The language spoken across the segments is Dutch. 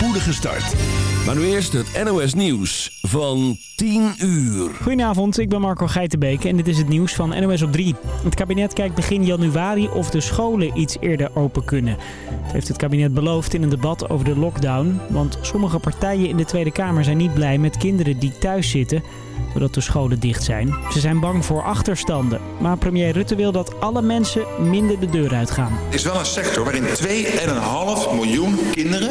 spoedige start. Maar nu eerst het NOS Nieuws van 10 uur. Goedenavond, ik ben Marco Geitenbeek en dit is het nieuws van NOS op 3. Het kabinet kijkt begin januari of de scholen iets eerder open kunnen. Dat heeft het kabinet beloofd in een debat over de lockdown. Want sommige partijen in de Tweede Kamer zijn niet blij met kinderen die thuis zitten doordat de scholen dicht zijn. Ze zijn bang voor achterstanden. Maar premier Rutte wil dat alle mensen minder de deur uitgaan. Het is wel een sector waarin 2,5 miljoen kinderen,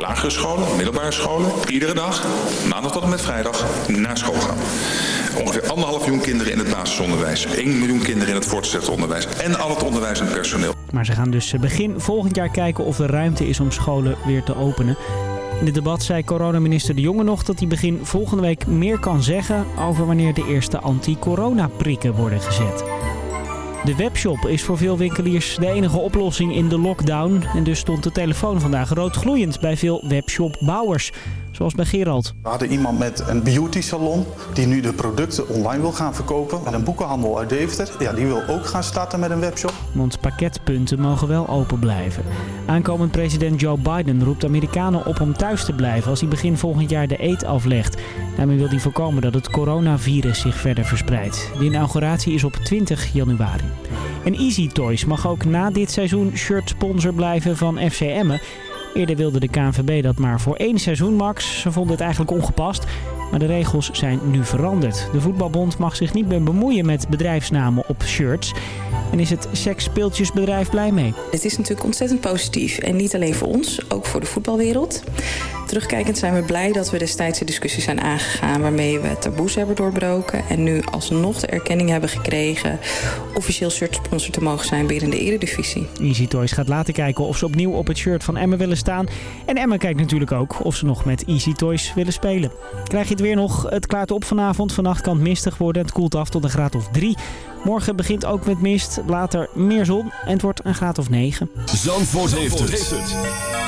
lagere scholen, middelbare scholen, iedere dag, maandag tot en met vrijdag, naar school gaan. Ongeveer anderhalf miljoen kinderen in het basisonderwijs, 1 miljoen kinderen in het voortgezet onderwijs en al het onderwijs en personeel. Maar ze gaan dus begin volgend jaar kijken of er ruimte is om scholen weer te openen. In het debat zei coronaminister De Jonge nog dat hij begin volgende week meer kan zeggen over wanneer de eerste anti-corona-prikken worden gezet. De webshop is voor veel winkeliers de enige oplossing in de lockdown. En dus stond de telefoon vandaag roodgloeiend bij veel webshopbouwers. Zoals bij Gerald. We hadden iemand met een beauty salon die nu de producten online wil gaan verkopen. En een boekenhandel uit Deventer, ja, die wil ook gaan starten met een webshop. Want pakketpunten mogen wel open blijven. Aankomend president Joe Biden roept Amerikanen op om thuis te blijven als hij begin volgend jaar de eet aflegt. Daarmee wil hij voorkomen dat het coronavirus zich verder verspreidt. De inauguratie is op 20 januari. En Easy Toys mag ook na dit seizoen shirtsponsor blijven van FC Emmen. Eerder wilde de KNVB dat maar voor één seizoen max. Ze vonden het eigenlijk ongepast. Maar de regels zijn nu veranderd. De voetbalbond mag zich niet meer bemoeien met bedrijfsnamen op shirts. En is het seksspeeltjesbedrijf blij mee? Het is natuurlijk ontzettend positief. En niet alleen voor ons, ook voor de voetbalwereld. Terugkijkend zijn we blij dat we destijds de discussie zijn aangegaan... waarmee we taboes hebben doorbroken... en nu alsnog de erkenning hebben gekregen... officieel shirtsponsor te mogen zijn binnen de eredivisie. Easy Toys gaat later kijken of ze opnieuw op het shirt van Emma willen staan. En Emma kijkt natuurlijk ook of ze nog met Easy Toys willen spelen. Krijg je het weer nog? Het klaart op vanavond. Vannacht kan het mistig worden. Het koelt af tot een graad of 3. Morgen begint ook met mist, later meer zon en het wordt een graad of 9. Zandvoort, heeft, het.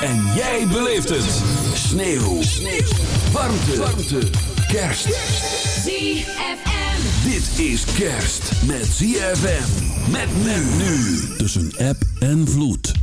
En jij beleeft het. Sneeuw. Sneeuw. Warmte. Warmte. Kerst. ZFM. Dit is kerst met ZFM. Met men nu. Tussen app en vloed.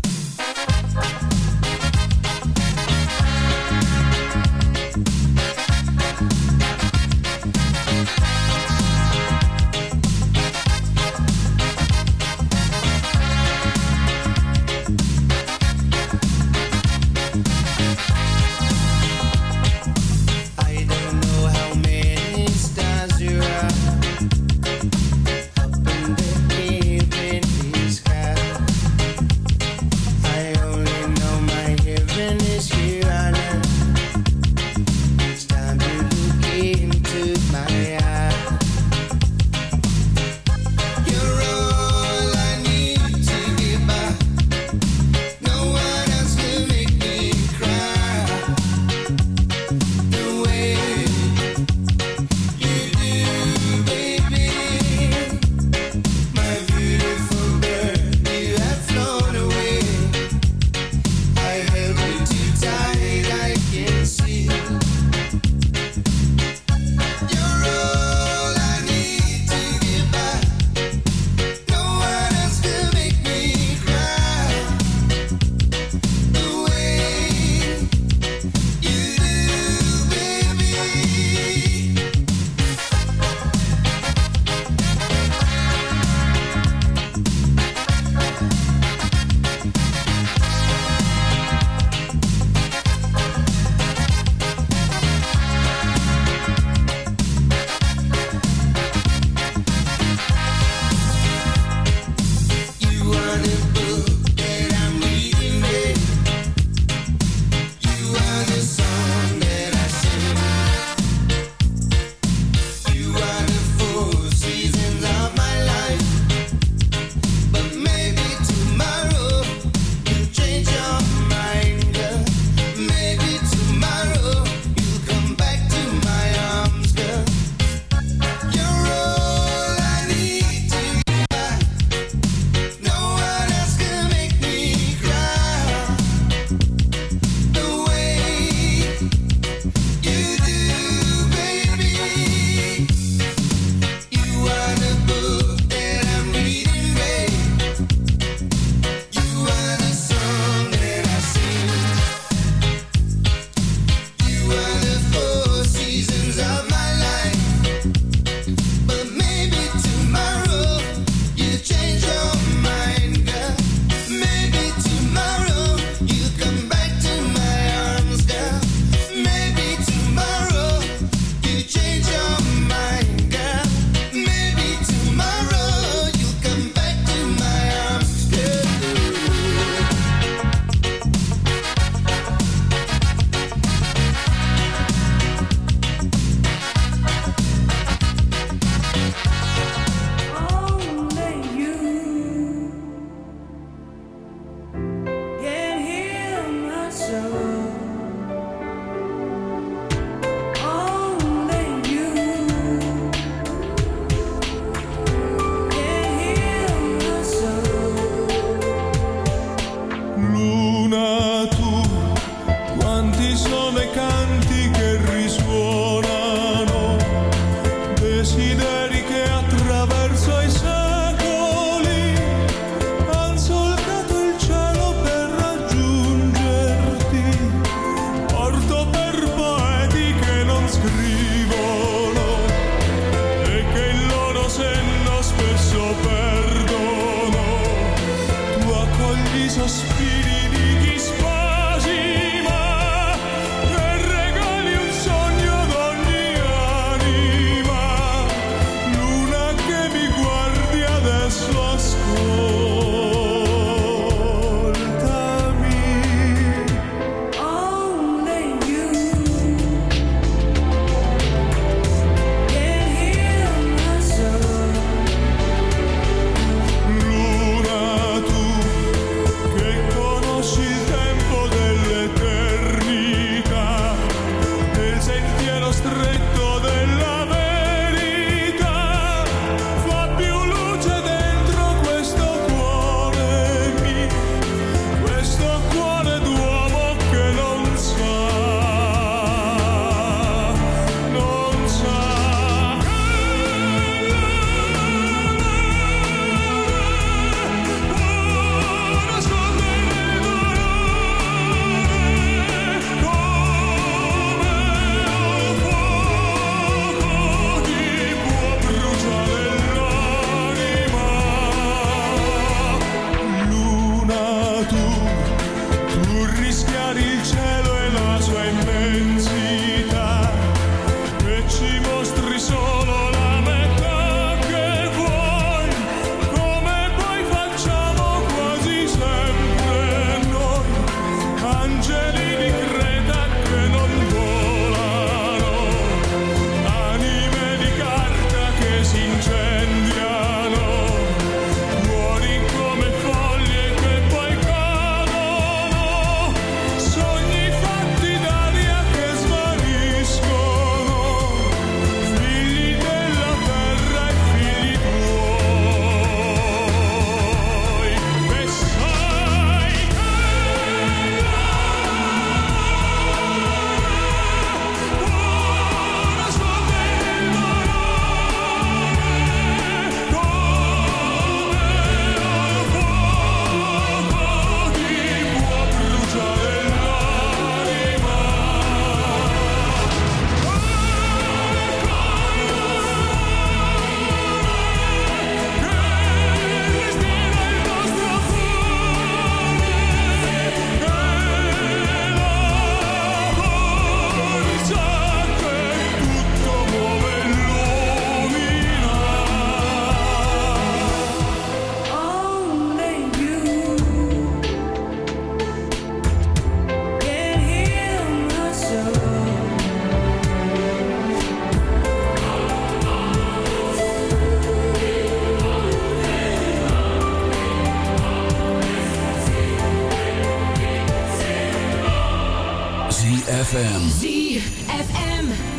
ZFM. ZFM.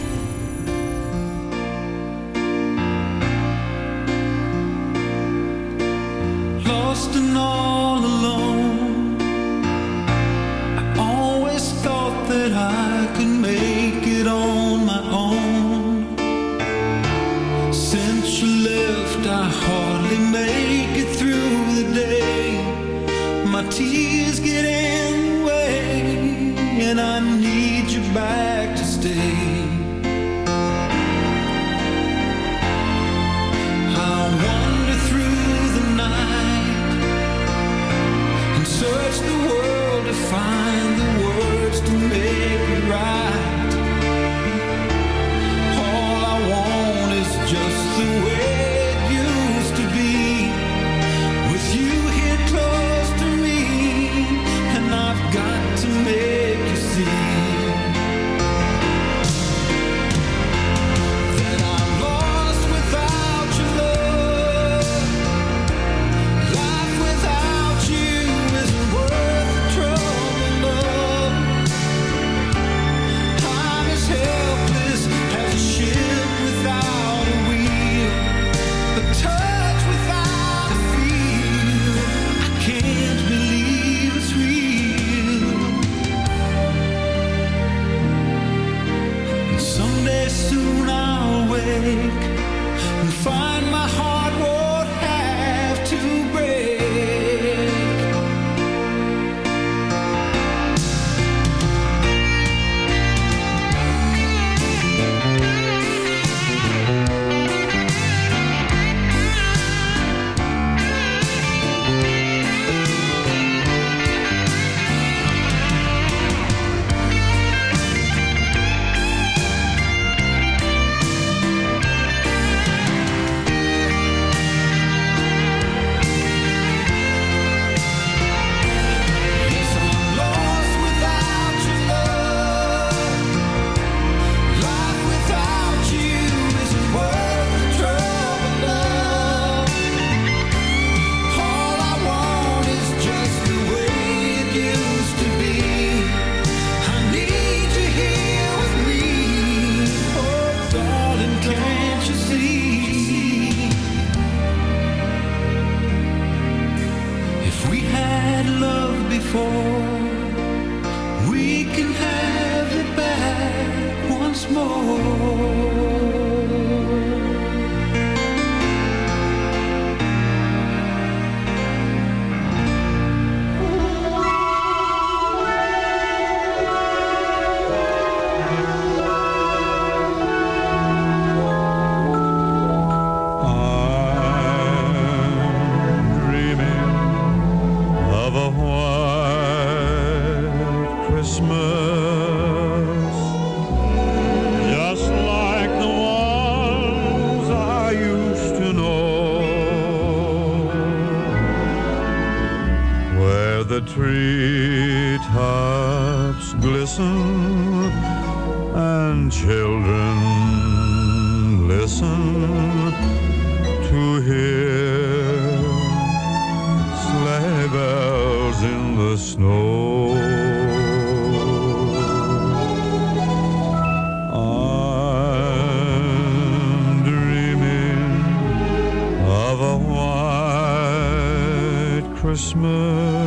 snow. I'm dreaming of a white Christmas.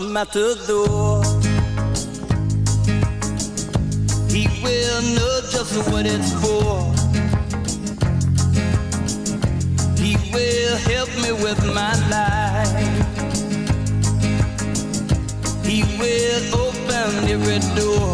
matador. He will know just what it's for. He will help me with my life. He will open every door.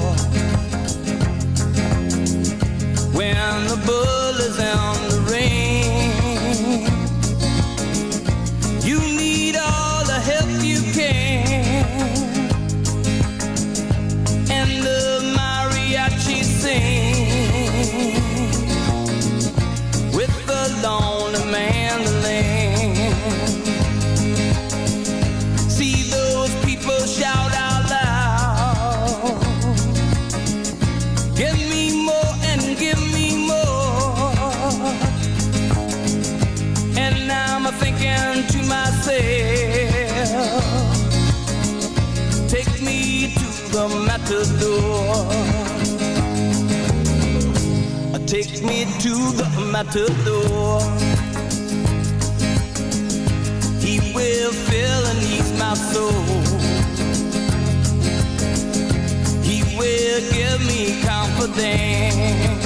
matador. Take me to the matador. He will fill and ease my soul. He will give me confidence.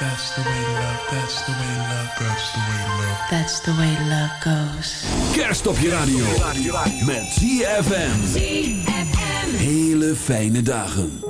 That's the way love, that's the way love, that's the way love. That's the way love goes. Kerst op je radio. Met ZFM. ZFM. Hele fijne dagen.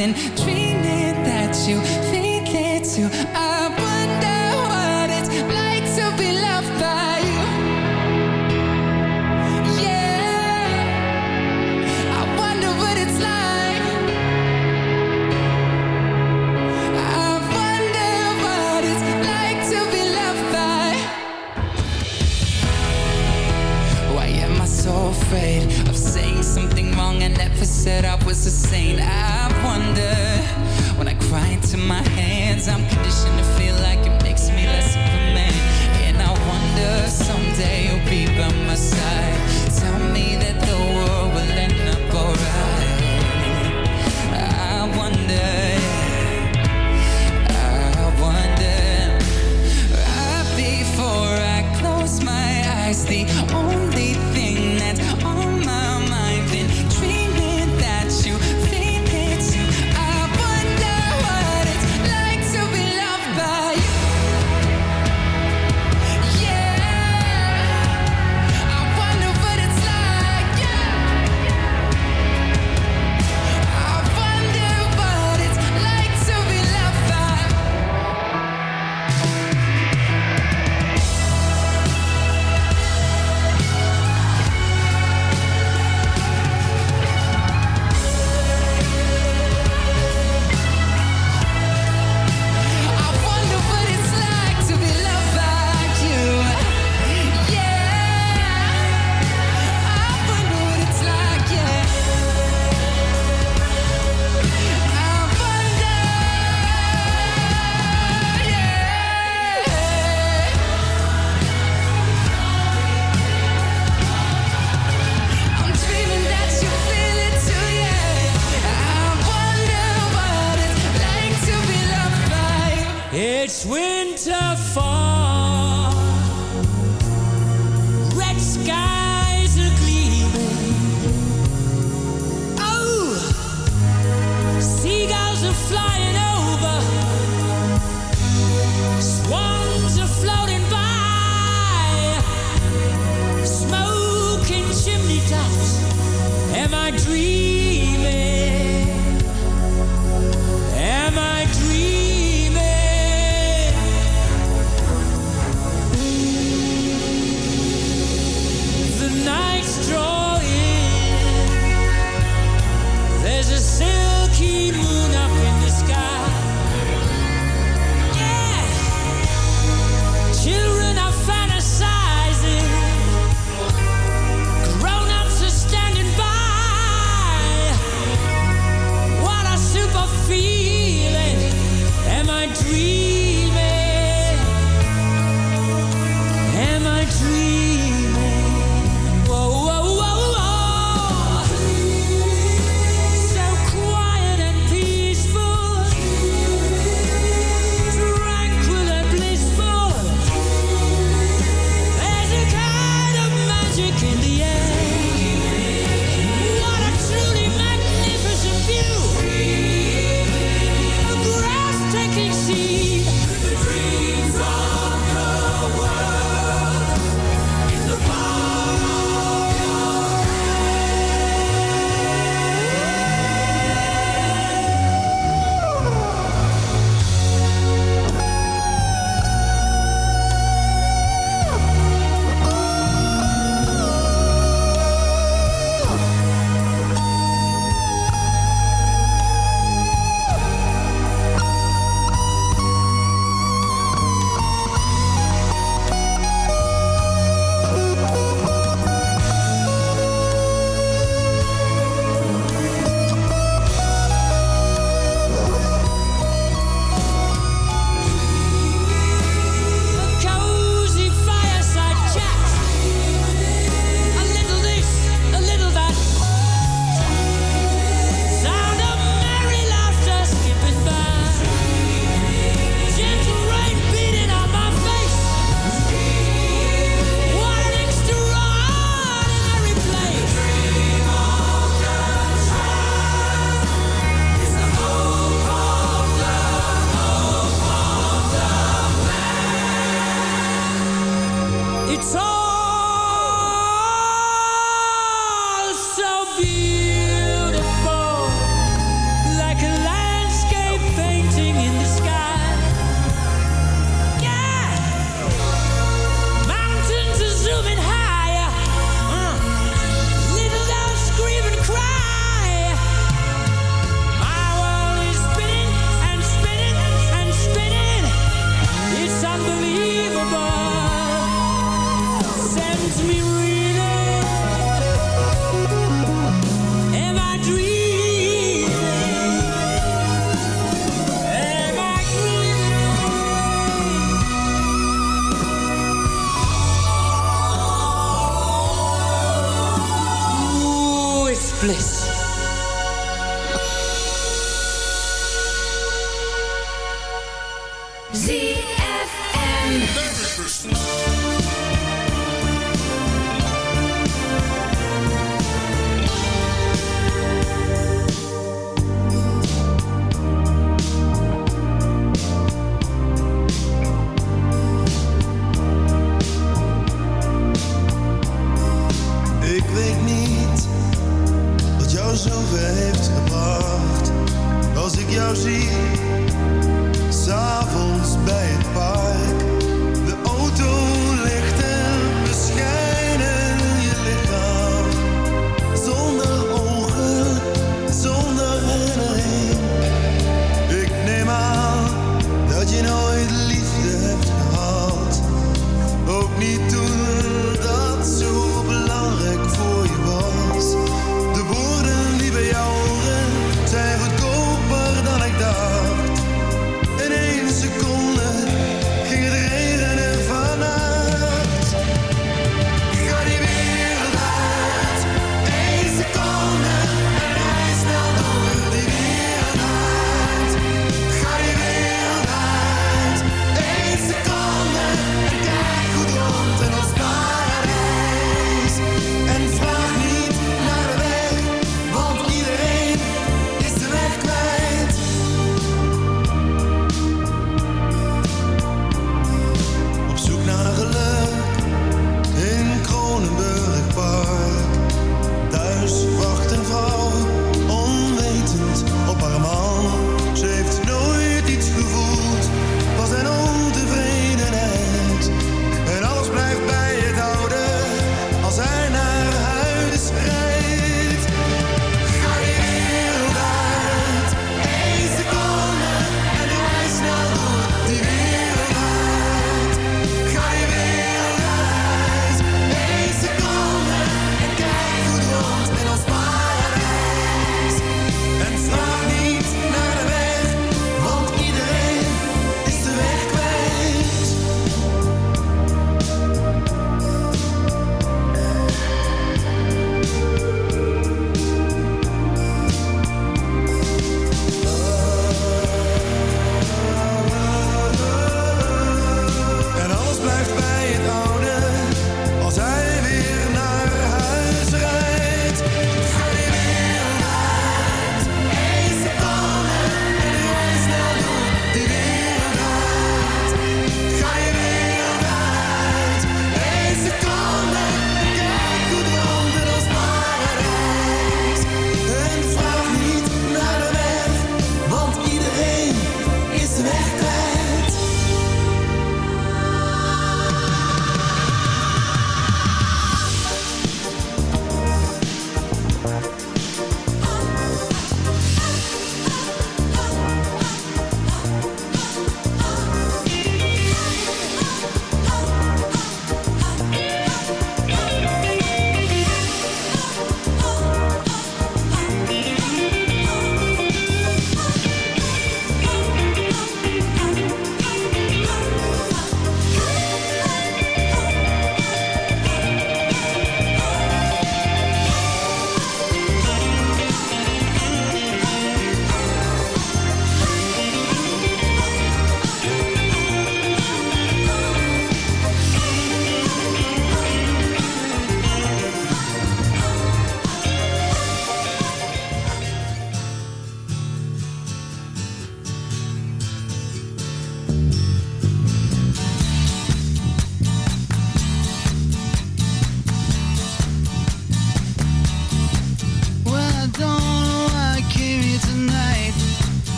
heaven.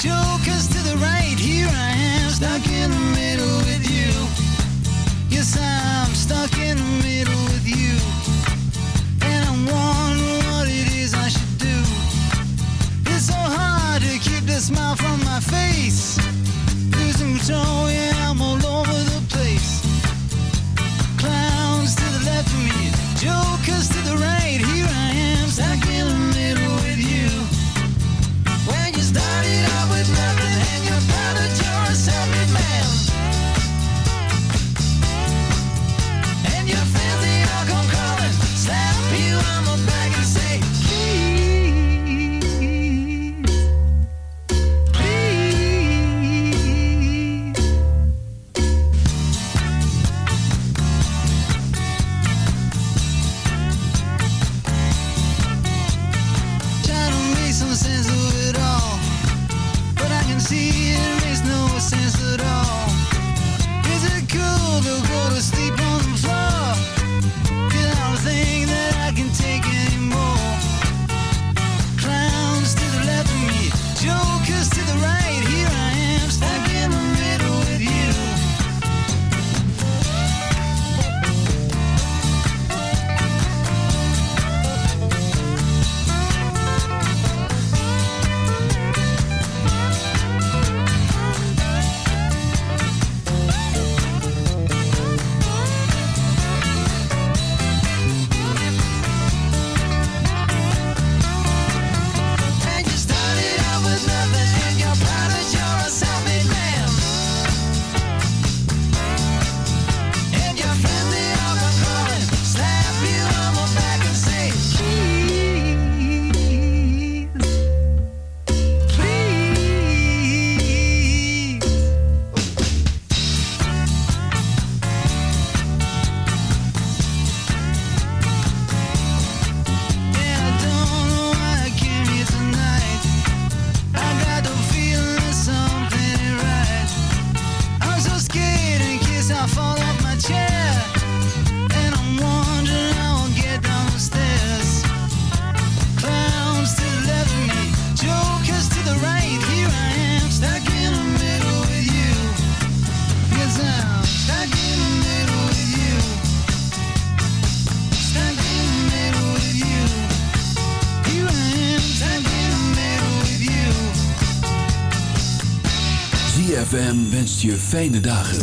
jokers to the right, here I am, stuck in the middle. je fijne dagen.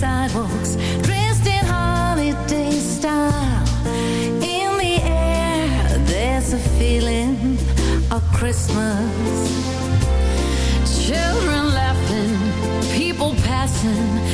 sidewalks, dressed in holiday style. In the air, there's a feeling of Christmas. Children laughing, people passing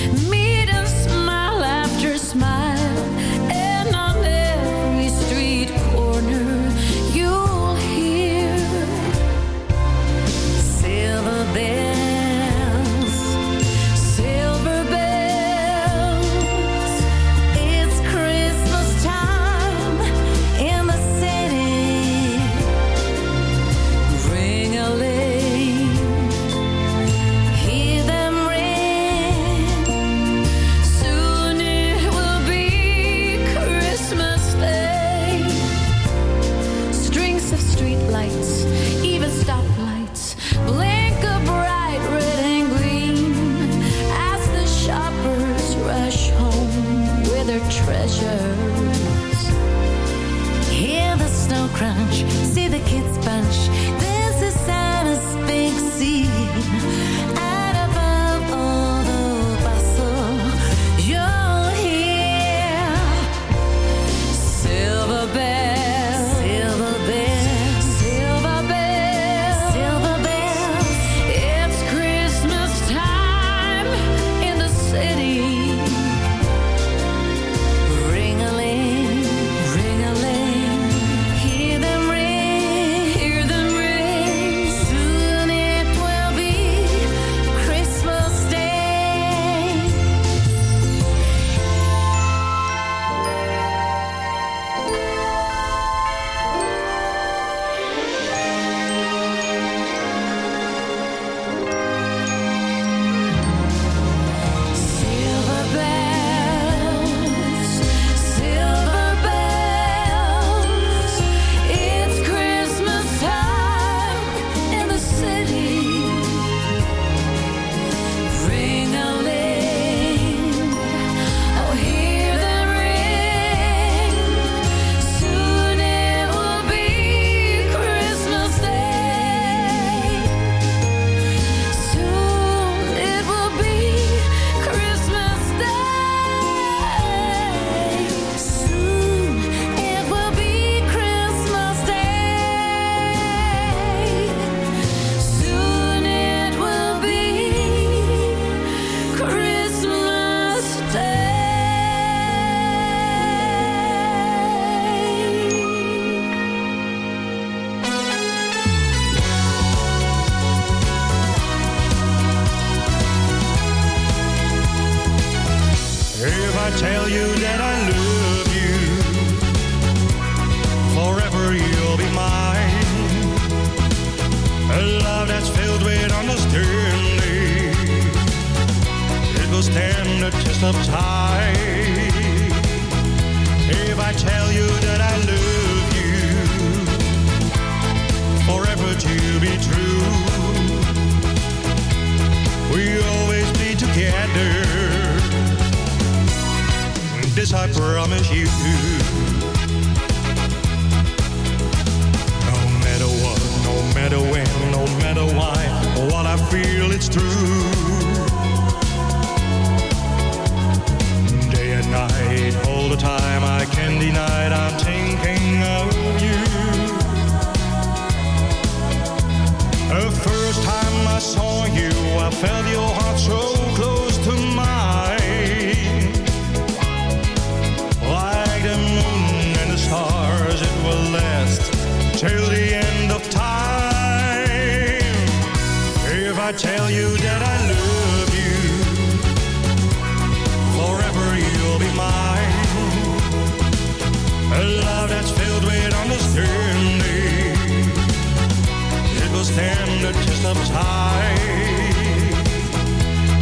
Harlem's high.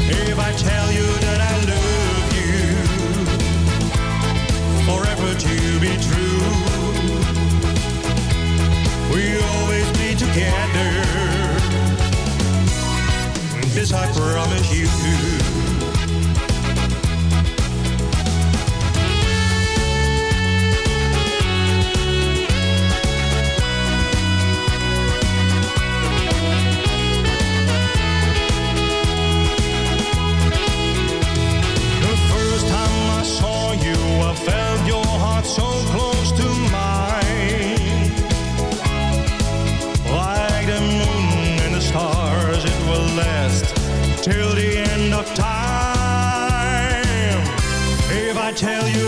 If I tell you that I love you, forever to be true, we'll always be together. This I promise you.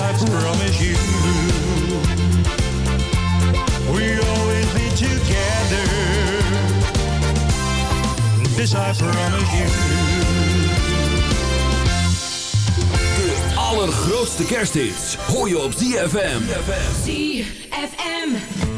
I promise you. We'll always be together. This I promise you. De allergrootste kersthits hoor je op ZFM. ZFM.